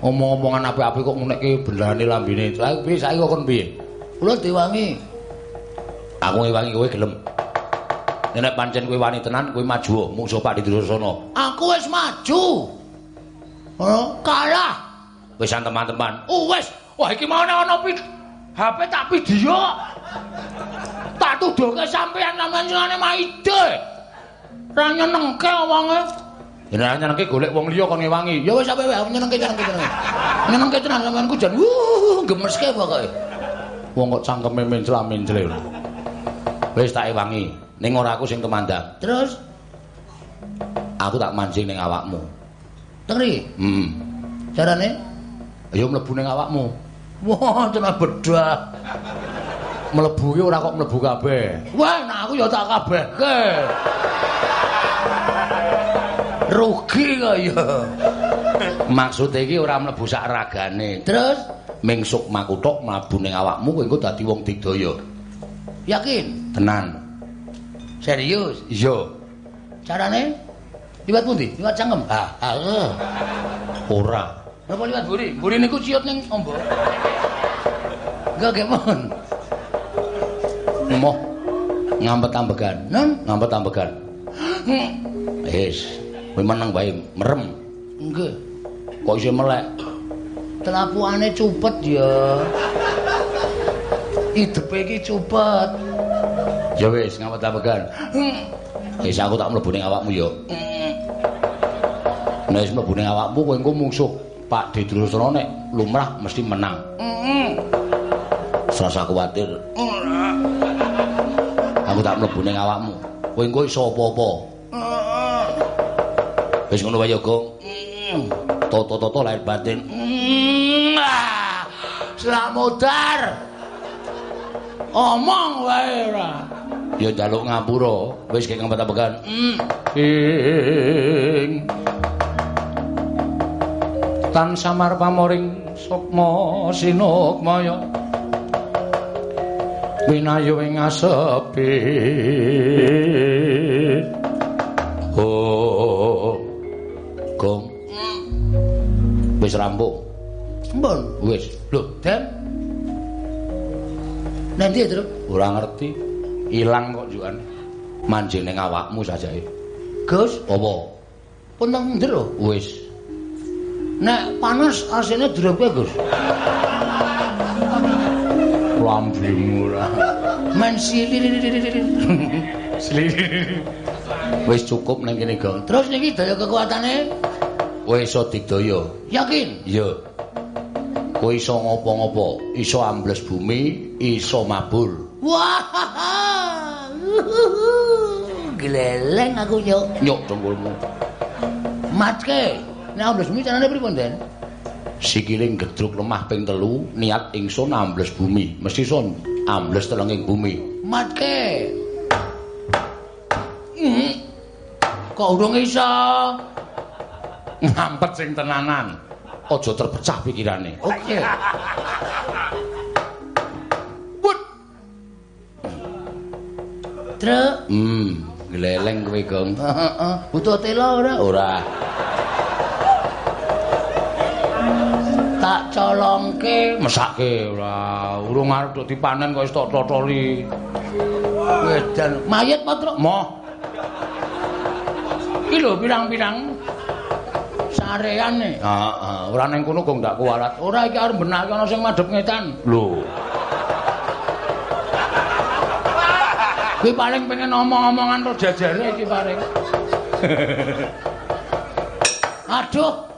Omong-omongan apik-apik kok ngunekke belani lambine. Saiki piye saiki kok kon piye?
Kula diwangi.
Aku ngewangi kowe gelem. Nek pancen kowe wani tenan, kowe maju musuh Pak Didrasana.
Aku wis maju. Oh, kalah.
Wis teman-teman.
Oh, wis. Wah, iki mau ana pit. HP tak video. Tak tuduhke sampean sampean singane maide. Ra nyenengke wonge.
Ora nyenengke golek wong liya kon ngewangi.
Ya wis sampe wae nyenengke nyenengke nyenengke. Nyenengke tenan sampean ku jan wuh gemeske pokoke.
Wong kok cangkeme mencla-mencle. Wis tak ewangi. Ning ora aku sing temandang.
Terus
aku tak mancing ning awakmu.
Tengri?
Heeh.
Carane?
Ya mlebu ning awakmu.
Wah, tenan bedah.
Mlebu ki ora kok mlebu kabeh.
Wah, nah aku ya tak kabehke. Rugi kok ya.
Maksud iki ora mlebu sak ragane.
Terus
mingsuk makuthok mlebu ning awakmu kowe engko dadi wong digdaya.
Yakin?
Tenan.
Serius?
Iya.
Carane? Liwat pundi? Liwat cangkem?
Ah, ah. Ora.
Napa liwat buri? Buri niku ciut ning ombo. Enggak gemon.
Moh. Ngampet ambegan.
Nun,
ngampet ambegan. Wis, kowe meneng wae, merem.
Nggih.
Kok isih melek?
Telapuane cupet ya. Hidupe iki cupet.
Ya wis, ngampet ambegan. Wis aku tak mlebu ning awakmu ya. Nek wis mlebu ning awakmu kowe engko musuh Pak Dedrusana nek lumrah mesti menang.
Heeh.
Rasa kuwatir. Aku tak mlebu ning awakmu. Kowe engko iso apa-apa.
Heeh.
Wis ngono wae ya, Gong. Toto-toto lahir batin.
Slamodar. Omong wae ora.
Ya njaluk ngapura. Wis kek ngempet ambegan.
Hmm.
Ing tan samar pamoring
sukma sinukmaya. Winayu ing asepi. Oh gong. Wis rampung.
Mbon.
wis. Lho den
Nanti terus.
ora ngerti. Ilang kok jukane manjing ning awakmu sajae
Gus,
apa?
Pun teng ndero.
wis
Nek panas asine drop kowe, Gus.
lambemu ora
Men silir.
wis cukup ning kene gong
Terus niki daya kekuatane
wis iso digdaya
yakin.
iya kowe iso ngopo-ngopo iso ambles bumi iso mabur
Wah. [laughs] Geleleng aku yo.
nyuk dengkulmu
Matke. Nek ambles bumi carane pripun, Den?
sikile gedruk lemah ping telu niat ingsun ambles bumi mesti sun ambles telenging bumi
Matke. Hmm. Kok urung iso?
ngampet sing tenanan aja terpecah pikirane
Oke.
Wut.
Truk.
hmm gleleng kowe gong
Heeh. Butuh tela ora?
ora
Tak colongke.
mesake ora urung arep dok dipanen kok wis tok totoli
Wedan. Mayit apa, Truk?
moh
Iki lho pirang-pirang sareane.
heeh ora ning kono gong ndak kualat
Ora iki arep benake ana sing madhep ngetan.
lho
Kuwi paling pengen omong-omongan karo jajare iki paling. [laughs] Aduh.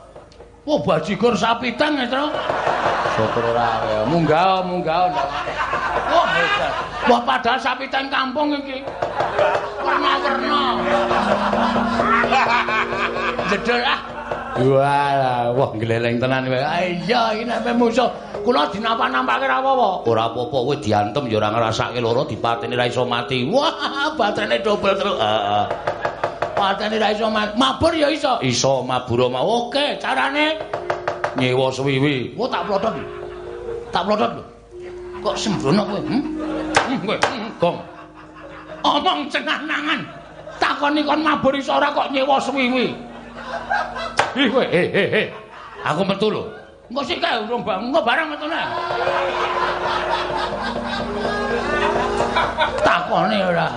Wah, bajigur sapitan ya, Tru.
syukur ora ya munggah munggah
Wah, hebat. Wah, padahal sapitan kampung iki. Warna-warna. Jedel ah.
Wah, wah gleleng tenan kowe.
Ah, Iya, iki nek musuh kula dinampak-nampake ra apa-apa.
Ora apa-apa kowe diantem ya ora ngrasake loro dipateni ra iso mati.
Wah, baterene double terus.
Heeh.
Patene ra iso. Mabur ya iso.
Iso mabura mau
Oke, carane
nyewa suwiwi.
Oh tak plotot. Tak plotot lho. Kok sembrono kowe? Hmm?
Hmm, kowe hmm, gong.
Omong cenah-nangan. Takoni kon mabur iso ora kok nyewa suwiwi.
Ih kowe, eh eh eh. Aku metu lho.
Engko sik kae urung bang, engko barang metune. Takoni ora.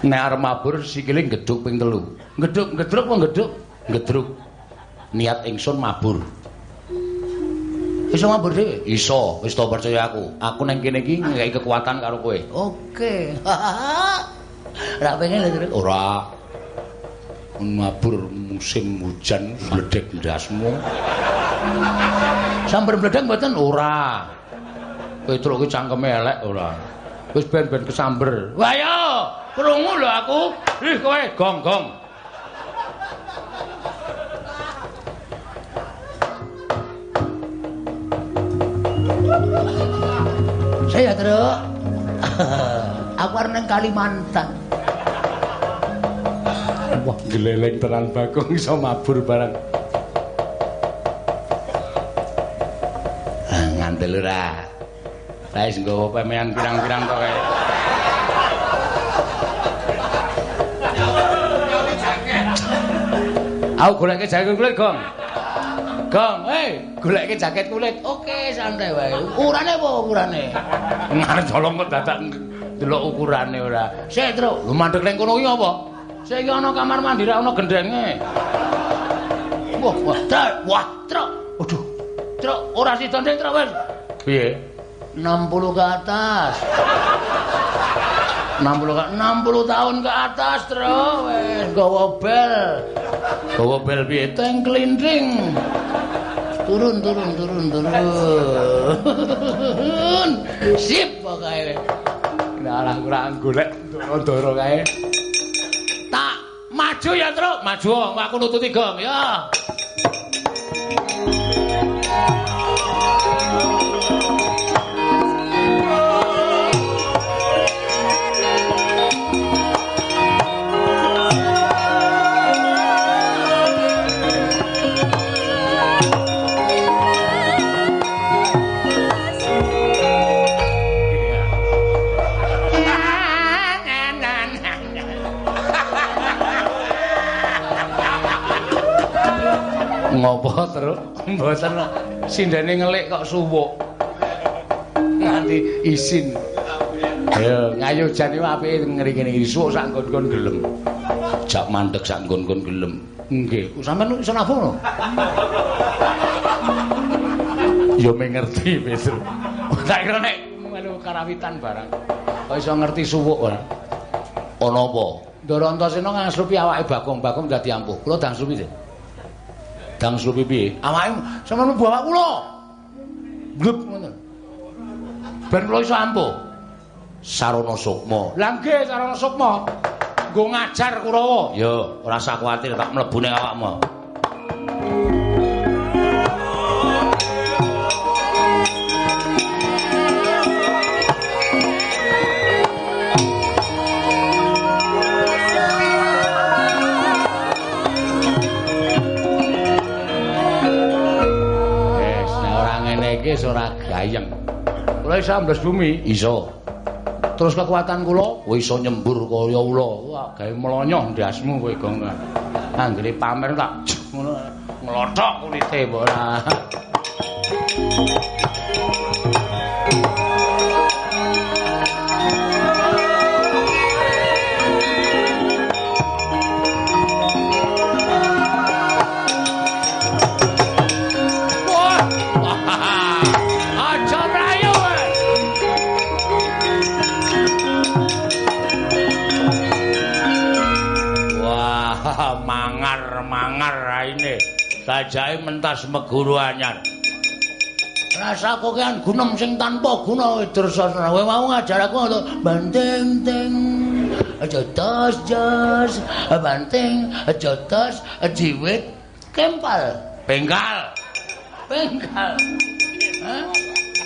Nek arep mabur sikile gedhuk ping telu.
Geduk, gedruk apa geduk?
Gedruk. Niat ingsun mabur.
Iso mabur dhewe.
Iso, wis to percaya aku. Aku nang kene iki nggawe kekuatan karo kowe.
Oke. [laughs] Ra pengen lho.
Ora mabur musim hujan bledek ndasmu.
Sambar bledek mboten?
Ora. Kowe truk ki cangkeme elek ora. Wis ben-ben kesamber.
Wah yo, krungu lho aku.
Ih kowe gong-gong.
Saya Truk. [laughs] aku arep nang Kalimantan.
Wah, geleleng tenan Bagong iso mabur bareng. Ah, ngantel ora. Lah wis nggawa pemean pirang-pirang to kae. Aku goleke jaket kulit, Gong. Gong, eh, goleke jaket kulit.
Oke, santai wae. Ukurane apa ukurane?
Ngarep colong kok dadak delok ukurane ora.
Sik, Truk.
Lu mandek ning kono ki apa?
Sik iki ana kamar mandi ra ana gendenge. Wah, wah, Truk. Wah, Truk. Waduh. Truk, ora sida ndek, Truk wis.
Piye?
60 ke atas. 60 ke 60 tahun ke atas, Truk. Wis gawa bel.
Gawa bel piye?
Teng klindring. Turun, turun, turun, turun. [laughs] Sip pokoke.
Nah, kurang golek ndoro kae.
Tak maju ya, Truk.
Maju, aku nututi gong ya. Ngopo terus? Mboten sindene ngelik kok suwuk. Nganti isin. Ayo, ngayu jan iki apike ngeri-ngeri isuk sak nggon-nggon gelem. Jak mandek sak nggon-nggon gelem. Nggih, sampean iso nafung lho. Yo mengerti Petro. Tak kira nek melu karawitan barang. Kok iso ngerti suwuk ora? Ana apa? Ndara Antasena ngasrupi awake Bagong-Bagong dadi ampuh. Kula dang supi Dang supi piye? Awake sampeyan mlebu awak kula. Blub ngono. Ben kula iso ampuh. Sarana Sukma. Lah nggih Sarana Sukma. Nggo ngajar Kurawa. Yo, ora usah kuwatir tak mlebu ning awakmu. Wis ora gayeng. Kula iso ambles bumi? Iso. Terus kekuatan kula oh, iso nyembur kaya ula. Wah, gawe melonyoh ndasmu kowe gong. Anggere pamer tak [laughs] ngono nglothok kulite ora. Sajake mentas meguru anyar. Rasa kokean gunem sing tanpa guna Dursasana. Kowe mau ngajar aku untuk banting ting. Aja dos jos, banting, aja dos jiwit kempal. Bengkal. Bengkal. Hah?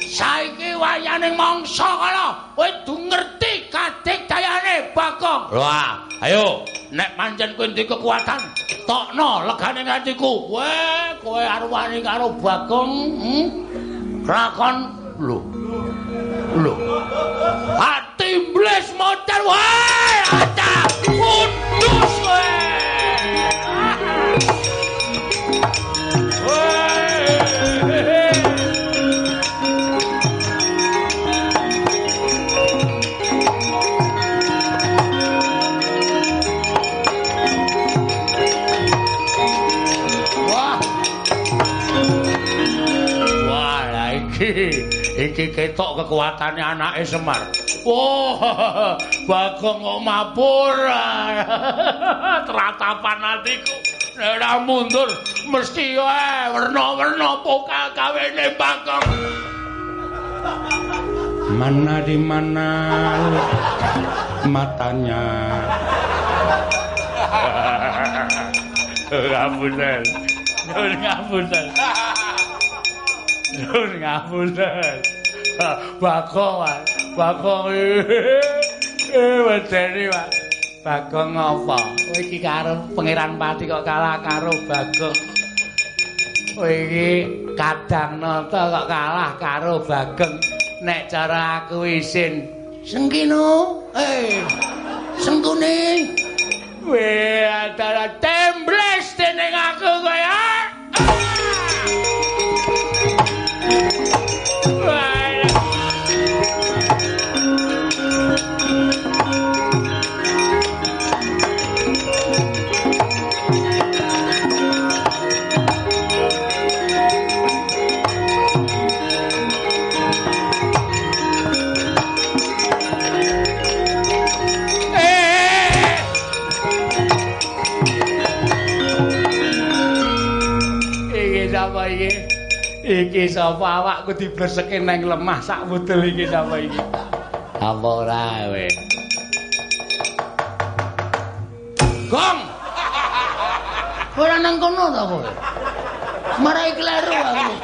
Saiki wayaning mangsa kala kowe du ngerti kadik dayane Bagong. Wah, ayo nek pancen kowe ndek kekuatan, tokno legane atiku. Weh, kowe arwani karo Bagong, hmm? Rakon lho. Lho. Ati iblis motor wae, ada kudus iki ketok kekuatane anake Semar. Wah, [laughs] Bagong kok mabur. [laughs] Teratapan atiku. Nek ora mundur mesti wae werna-werna pokal kawene Bagong. [laughs] Mana di mana matanya? Ngapunten. Ngapunten. Nur ngapunten. Bagong, Mas. Bagong. Eh, wedeni, Mas. Bagong apa? Kowe iki karo Pangeran Pati kok kalah karo Bagong. Kowe iki kadang nata kok kalah karo Bagong. Nek cara aku isin Sengkino, eh, sengkune. Weh, antara tembles dening aku kowe. Iki sapa awakku dibleseke nang lemah sak wudel iki sapa iki? Apa ora kowe? Gong. Ora nang kono ta kowe? Marai kleru aku.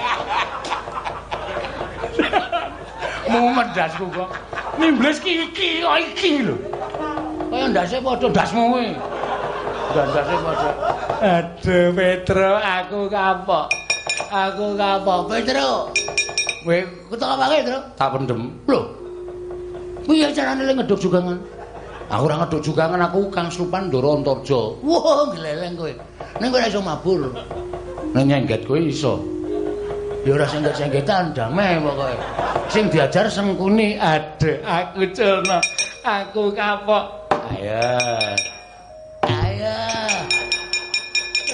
Mau medasku kok. Nimbles ki iki kok iki lho. Kaya ndase padha dasmu kowe. Ndase padha. Aduh Petro, aku kapok. Aku kapok Petro. Kowe ketok apa Petro? Tak pendem. Lho. Piye carane le ngeduk jugangan? Aku ora ngeduk jugangan, aku Kang Supan Ndoro Antarja. Wah, gleleng kowe. Ning kowe iso mabur. Nek nyengget kowe iso. Ya ora sengget-senggetan damai pokoke. Sing diajar sengkuni adek aku culno. Aku kapok. Ayo.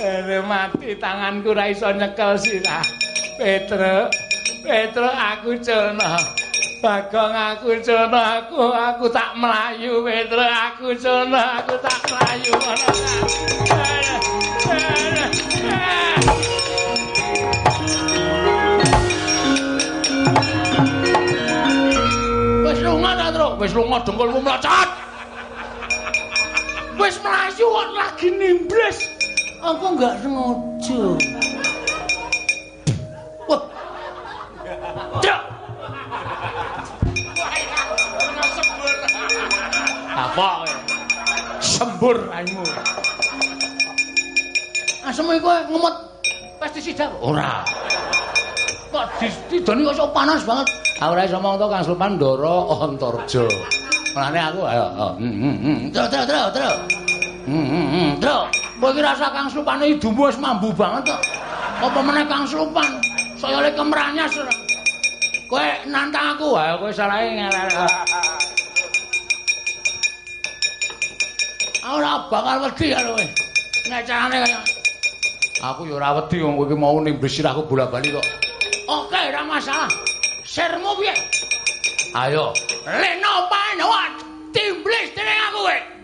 Ere mati tanganku ra iso nyekel sirah. Petro. Petro aku culno. Bagong aku culno aku aku tak melayu Petro aku culno aku tak melayu ngono. Wis lunga ta, Tru? Wis lunga dengkulmu mlacat. Wis mlayu kok lagi nimbres. Aku enggak sengaja. Wah. Cak. Apa kowe? Sembur raimu. Asem kowe ngemot pestisida ora. Kok ditidoni kok panas banget. Aku ora iso mong to Kang Sulpan Ndara Antarja. Mulane aku ayo. Heeh. Tro tro tro tro. Iki rasa Kang Sulpan idumu wis mambu banget kok. Apa meneh Kang Sulpan? Saya le kemranyas ora. Kowe nantang aku ayo kowe salahe ngelak. Ora bakal wedi karo kowe. Nek carane kaya Aku ya ora wedi wong kowe mau nimbris sirahku bola-bali kok. Oke, ora masalah. Sermu piye? Ayo, leno panawat. Timblis dening aku kowe.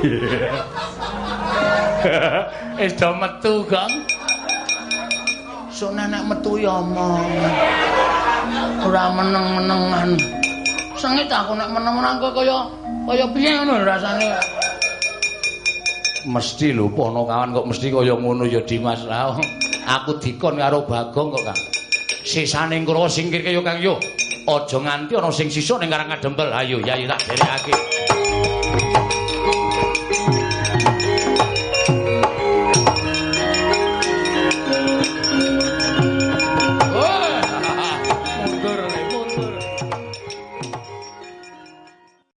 [laughs] Wis do metu, Gong. Sok nenek metu ya omong. Ora meneng-menengan. Sengit aku nek meneng-meneng kaya kaya piye ngono rasane. Mesti lho pono kawan kok mesti kaya ngono ya Dimas. Lah aku dikon karo Bagong kok, Kang. Sisane engko singkirke yo Kang yo. Aja nganti ana sing sisa ning Karang Kadempel. Ayo, ya tak derekake.